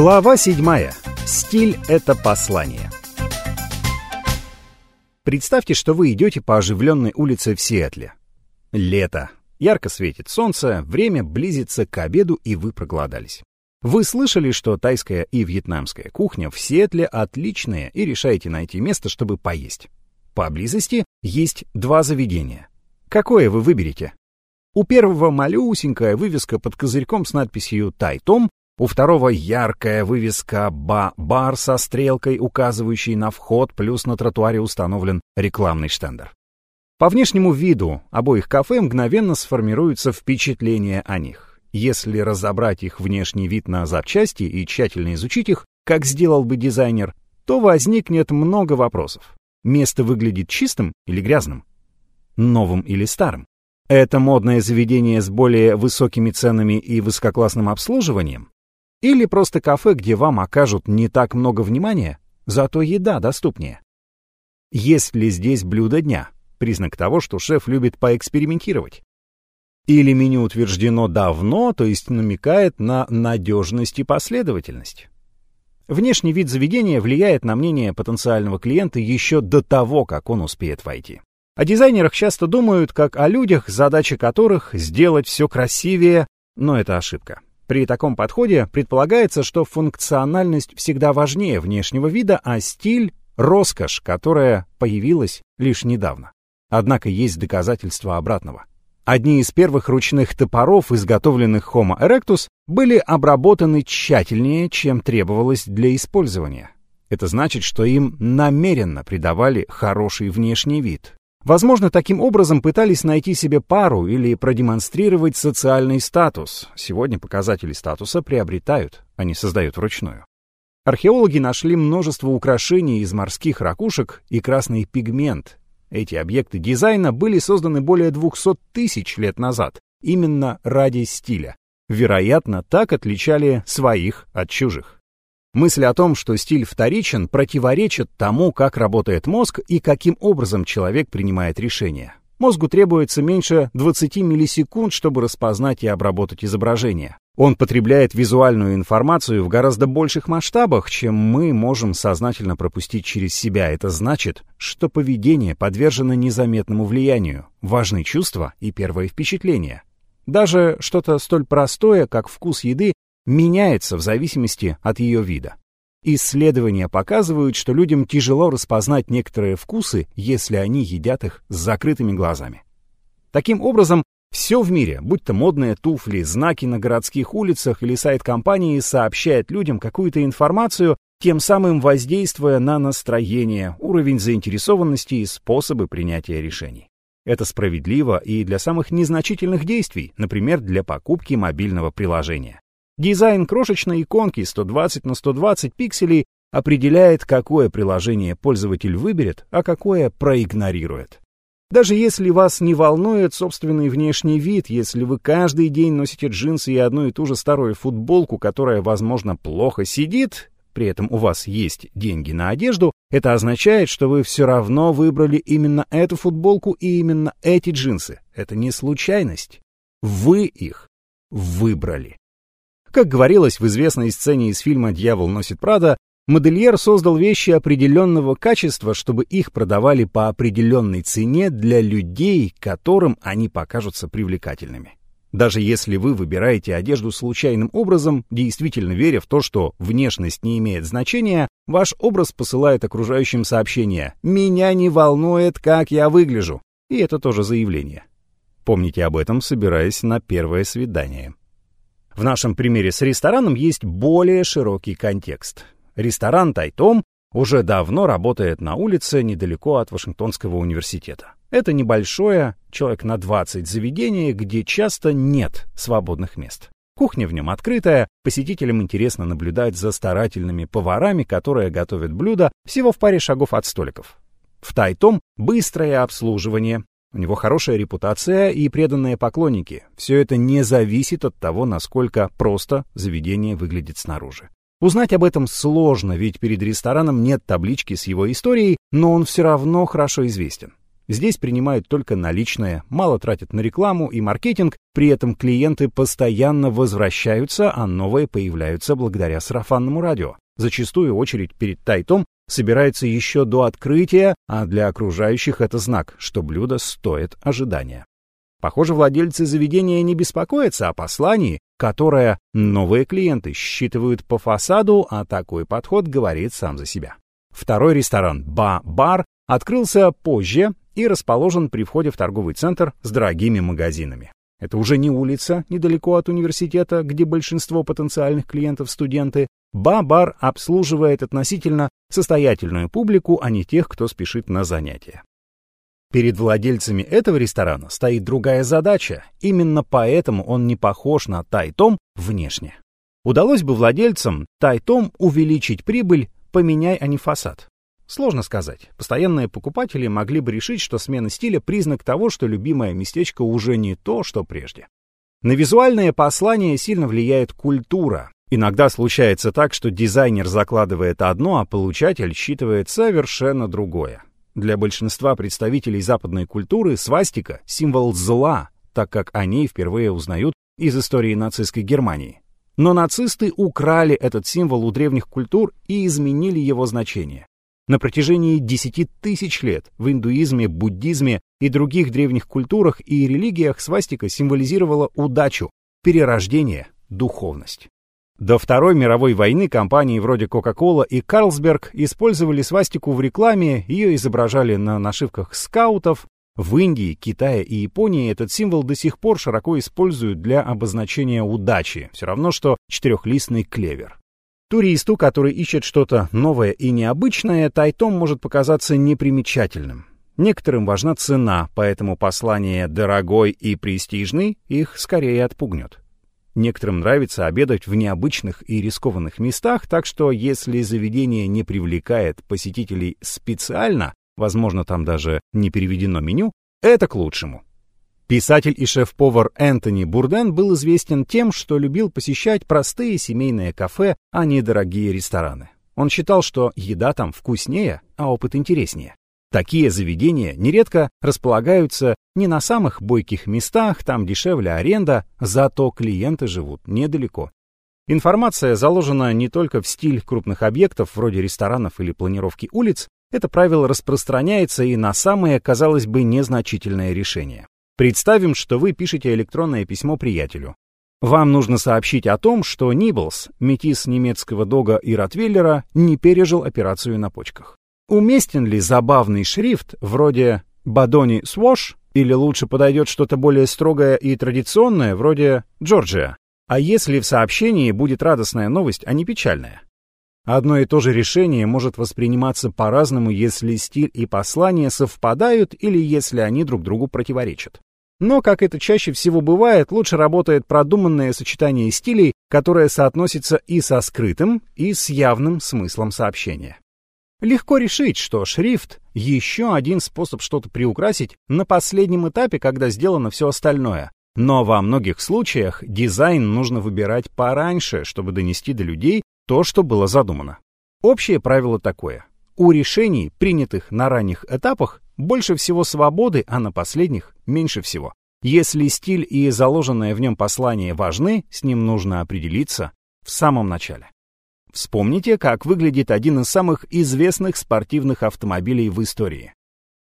Глава 7. Стиль — это послание. Представьте, что вы идете по оживленной улице в Сиэтле. Лето. Ярко светит солнце, время близится к обеду, и вы проголодались. Вы слышали, что тайская и вьетнамская кухня в Сиэтле отличные и решаете найти место, чтобы поесть. Поблизости есть два заведения. Какое вы выберете? У первого малюсенькая вывеска под козырьком с надписью «Тайтом», у второго яркая вывеска «Ба-бар» со стрелкой, указывающей на вход, плюс на тротуаре установлен рекламный штендер. По внешнему виду обоих кафе мгновенно сформируется впечатление о них. Если разобрать их внешний вид на запчасти и тщательно изучить их, как сделал бы дизайнер, то возникнет много вопросов. Место выглядит чистым или грязным? Новым или старым? Это модное заведение с более высокими ценами и высококлассным обслуживанием? Или просто кафе, где вам окажут не так много внимания, зато еда доступнее. Есть ли здесь блюдо дня? Признак того, что шеф любит поэкспериментировать. Или меню утверждено давно, то есть намекает на надежность и последовательность. Внешний вид заведения влияет на мнение потенциального клиента еще до того, как он успеет войти. О дизайнерах часто думают как о людях, задача которых сделать все красивее, но это ошибка. При таком подходе предполагается, что функциональность всегда важнее внешнего вида, а стиль — роскошь, которая появилась лишь недавно. Однако есть доказательства обратного. Одни из первых ручных топоров, изготовленных Homo erectus, были обработаны тщательнее, чем требовалось для использования. Это значит, что им намеренно придавали хороший внешний вид, Возможно, таким образом пытались найти себе пару или продемонстрировать социальный статус. Сегодня показатели статуса приобретают, а не создают вручную. Археологи нашли множество украшений из морских ракушек и красный пигмент. Эти объекты дизайна были созданы более 200 тысяч лет назад, именно ради стиля. Вероятно, так отличали своих от чужих. Мысль о том, что стиль вторичен, противоречит тому, как работает мозг и каким образом человек принимает решения. Мозгу требуется меньше 20 миллисекунд, чтобы распознать и обработать изображение. Он потребляет визуальную информацию в гораздо больших масштабах, чем мы можем сознательно пропустить через себя. Это значит, что поведение подвержено незаметному влиянию, важны чувства и первое впечатление. Даже что-то столь простое, как вкус еды, меняется в зависимости от ее вида. Исследования показывают, что людям тяжело распознать некоторые вкусы, если они едят их с закрытыми глазами. Таким образом, все в мире, будь то модные туфли, знаки на городских улицах или сайт компании, сообщает людям какую-то информацию, тем самым воздействуя на настроение, уровень заинтересованности и способы принятия решений. Это справедливо и для самых незначительных действий, например, для покупки мобильного приложения. Дизайн крошечной иконки 120 на 120 пикселей определяет, какое приложение пользователь выберет, а какое проигнорирует. Даже если вас не волнует собственный внешний вид, если вы каждый день носите джинсы и одну и ту же старую футболку, которая, возможно, плохо сидит, при этом у вас есть деньги на одежду, это означает, что вы все равно выбрали именно эту футболку и именно эти джинсы. Это не случайность. Вы их выбрали. Как говорилось в известной сцене из фильма «Дьявол носит Прада», модельер создал вещи определенного качества, чтобы их продавали по определенной цене для людей, которым они покажутся привлекательными. Даже если вы выбираете одежду случайным образом, действительно веря в то, что внешность не имеет значения, ваш образ посылает окружающим сообщение «Меня не волнует, как я выгляжу». И это тоже заявление. Помните об этом, собираясь на первое свидание. В нашем примере с рестораном есть более широкий контекст. Ресторан «Тайтом» уже давно работает на улице недалеко от Вашингтонского университета. Это небольшое, человек на 20 заведение, где часто нет свободных мест. Кухня в нем открытая, посетителям интересно наблюдать за старательными поварами, которые готовят блюда всего в паре шагов от столиков. В Тайтом быстрое обслуживание, у него хорошая репутация и преданные поклонники. Все это не зависит от того, насколько просто заведение выглядит снаружи. Узнать об этом сложно, ведь перед рестораном нет таблички с его историей, но он все равно хорошо известен. Здесь принимают только наличные, мало тратят на рекламу и маркетинг, при этом клиенты постоянно возвращаются, а новые появляются благодаря сарафанному радио. Зачастую очередь перед Тайтом собирается еще до открытия, а для окружающих это знак, что блюдо стоит ожидания. Похоже, владельцы заведения не беспокоятся о послании, которое новые клиенты считывают по фасаду, а такой подход говорит сам за себя. Второй ресторан «Ба-бар» открылся позже и расположен при входе в торговый центр с дорогими магазинами. Это уже не улица, недалеко от университета, где большинство потенциальных клиентов студенты. Ба-бар обслуживает относительно состоятельную публику, а не тех, кто спешит на занятия. Перед владельцами этого ресторана стоит другая задача, именно поэтому он не похож на Тайтом внешне. Удалось бы владельцам Тайтом увеличить прибыль, поменяй они фасад. Сложно сказать. Постоянные покупатели могли бы решить, что смена стиля — признак того, что любимое местечко уже не то, что прежде. На визуальное послание сильно влияет культура. Иногда случается так, что дизайнер закладывает одно, а получатель считывает совершенно другое. Для большинства представителей западной культуры свастика — символ зла, так как они впервые узнают из истории нацистской Германии. Но нацисты украли этот символ у древних культур и изменили его значение. На протяжении десяти тысяч лет в индуизме, буддизме и других древних культурах и религиях свастика символизировала удачу, перерождение, духовность. До Второй мировой войны компании вроде Coca-Cola и Carlsberg использовали свастику в рекламе, ее изображали на нашивках скаутов. В Индии, Китае и Японии этот символ до сих пор широко используют для обозначения удачи, все равно что четырехлистный клевер. Туристу, который ищет что-то новое и необычное, Тайтом может показаться непримечательным. Некоторым важна цена, поэтому послание «дорогой» и «престижный» их скорее отпугнет. Некоторым нравится обедать в необычных и рискованных местах, так что если заведение не привлекает посетителей специально, возможно, там даже не переведено меню, это к лучшему. Писатель и шеф-повар Энтони Бурден был известен тем, что любил посещать простые семейные кафе, а не дорогие рестораны. Он считал, что еда там вкуснее, а опыт интереснее. Такие заведения нередко располагаются не на самых бойких местах, там дешевле аренда, зато клиенты живут недалеко. Информация заложена не только в стиль крупных объектов, вроде ресторанов или планировки улиц, это правило распространяется и на самые, казалось бы, незначительные решения. Представим, что вы пишете электронное письмо приятелю. Вам нужно сообщить о том, что Ниблс, метис немецкого дога и ротвейлера, не пережил операцию на почках. Уместен ли забавный шрифт вроде «Бадони Свош» или лучше подойдет что-то более строгое и традиционное вроде «Джорджия»? А если в сообщении будет радостная новость, а не печальная? Одно и то же решение может восприниматься по-разному, если стиль и послание совпадают или если они друг другу противоречат. Но, как это чаще всего бывает, лучше работает продуманное сочетание стилей, которое соотносится и со скрытым, и с явным смыслом сообщения. Легко решить, что шрифт — еще один способ что-то приукрасить на последнем этапе, когда сделано все остальное. Но во многих случаях дизайн нужно выбирать пораньше, чтобы донести до людей то, что было задумано. Общее правило такое. У решений, принятых на ранних этапах, больше всего свободы, а на последних меньше всего. Если стиль и заложенное в нем послание важны, с ним нужно определиться в самом начале. Вспомните, как выглядит один из самых известных спортивных автомобилей в истории.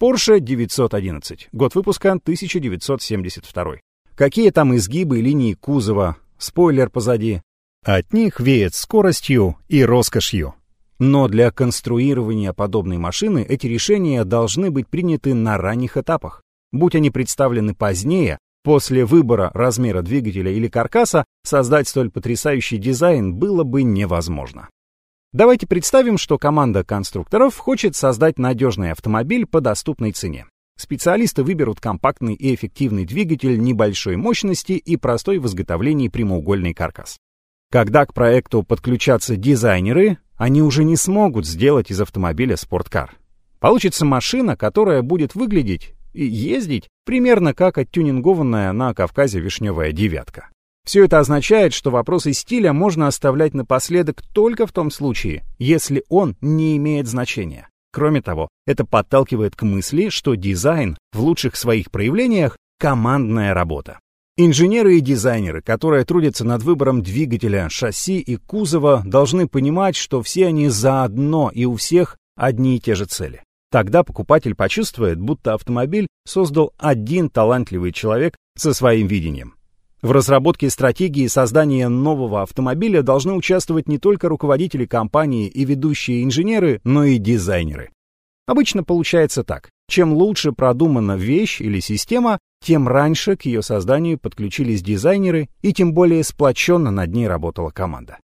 Porsche 911, год выпуска 1972. Какие там изгибы линии кузова, спойлер позади. От них веет скоростью и роскошью. Но для конструирования подобной машины эти решения должны быть приняты на ранних этапах. Будь они представлены позднее, после выбора размера двигателя или каркаса, создать столь потрясающий дизайн было бы невозможно. Давайте представим, что команда конструкторов хочет создать надежный автомобиль по доступной цене. Специалисты выберут компактный и эффективный двигатель небольшой мощности и простой в изготовлении прямоугольный каркас. Когда к проекту подключатся дизайнеры, они уже не смогут сделать из автомобиля спорткар. Получится машина, которая будет выглядеть ездить примерно как оттюнингованная на Кавказе вишневая девятка. Все это означает, что вопросы стиля можно оставлять напоследок только в том случае, если он не имеет значения. Кроме того, это подталкивает к мысли, что дизайн в лучших своих проявлениях — командная работа. Инженеры и дизайнеры, которые трудятся над выбором двигателя, шасси и кузова, должны понимать, что все они заодно и у всех одни и те же цели. Тогда покупатель почувствует, будто автомобиль создал один талантливый человек со своим видением. В разработке стратегии создания нового автомобиля должны участвовать не только руководители компании и ведущие инженеры, но и дизайнеры. Обычно получается так. Чем лучше продумана вещь или система, тем раньше к ее созданию подключились дизайнеры и тем более сплоченно над ней работала команда.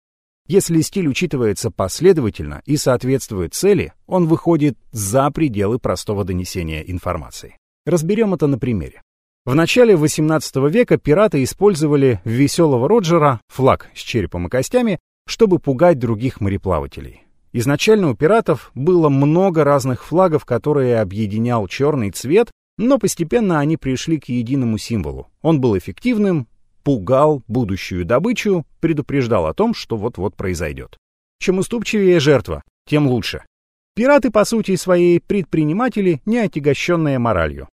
Если стиль учитывается последовательно и соответствует цели, он выходит за пределы простого донесения информации. Разберем это на примере. В начале XVIII века пираты использовали веселого Роджера, флаг с черепом и костями, чтобы пугать других мореплавателей. Изначально у пиратов было много разных флагов, которые объединял черный цвет, но постепенно они пришли к единому символу. Он был эффективным, пугал будущую добычу, предупреждал о том, что вот-вот произойдет. Чем уступчивее жертва, тем лучше. Пираты, по сути своей, предприниматели, не отягощенные моралью.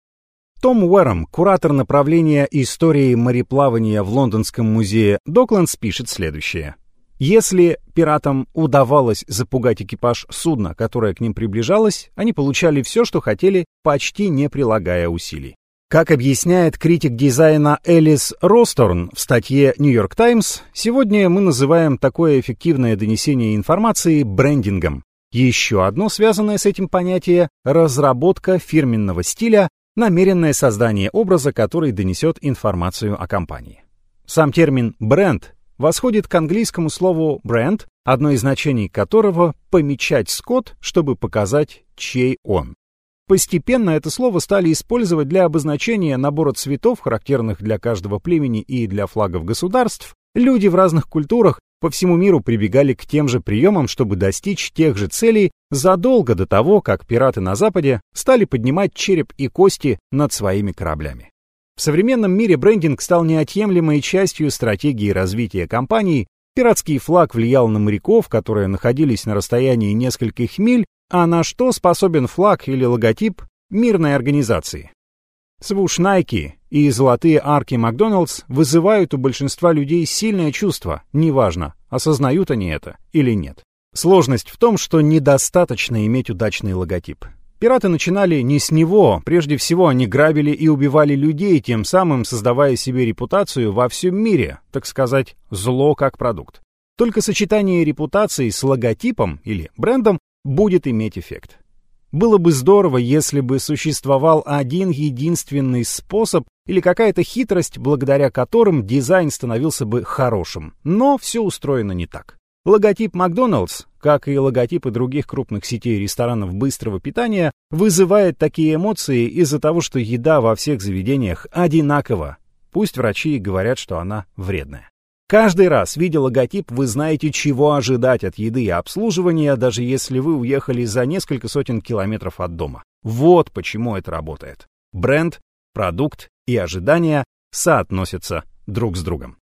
Том Уэром, куратор направления истории мореплавания в Лондонском музее Доклендс, пишет следующее. Если пиратам удавалось запугать экипаж судна, которое к ним приближалось, они получали все, что хотели, почти не прилагая усилий. Как объясняет критик дизайна Элис Росторн в статье New York Times, сегодня мы называем такое эффективное донесение информации брендингом. Еще одно связанное с этим понятие – разработка фирменного стиля, намеренное создание образа, который донесет информацию о компании. Сам термин «бренд» восходит к английскому слову «бренд», одно из значений которого — помечать скот, чтобы показать, чей он. Постепенно это слово стали использовать для обозначения набора цветов, характерных для каждого племени и для флагов государств. Люди в разных культурах по всему миру прибегали к тем же приемам, чтобы достичь тех же целей задолго до того, как пираты на Западе стали поднимать череп и кости над своими кораблями. В современном мире брендинг стал неотъемлемой частью стратегии развития компаний. Пиратский флаг влиял на моряков, которые находились на расстоянии нескольких миль, а на что способен флаг или логотип мирной организации. Свуш Nike и золотые арки Макдоналдс вызывают у большинства людей сильное чувство, неважно, осознают они это или нет. Сложность в том, что недостаточно иметь удачный логотип. Пираты начинали не с него, прежде всего они грабили и убивали людей, тем самым создавая себе репутацию во всем мире, так сказать, зло как продукт. Только сочетание репутации с логотипом или брендом будет иметь эффект. Было бы здорово, если бы существовал один единственный способ или какая-то хитрость, благодаря которым дизайн становился бы хорошим. Но все устроено не так. Логотип Макдоналдс, как и логотипы других крупных сетей ресторанов быстрого питания, вызывает такие эмоции из-за того, что еда во всех заведениях одинакова. Пусть врачи говорят, что она вредная. Каждый раз, видя логотип, вы знаете, чего ожидать от еды и обслуживания, даже если вы уехали за несколько сотен километров от дома. Вот почему это работает. Бренд, продукт и ожидания соотносятся друг с другом.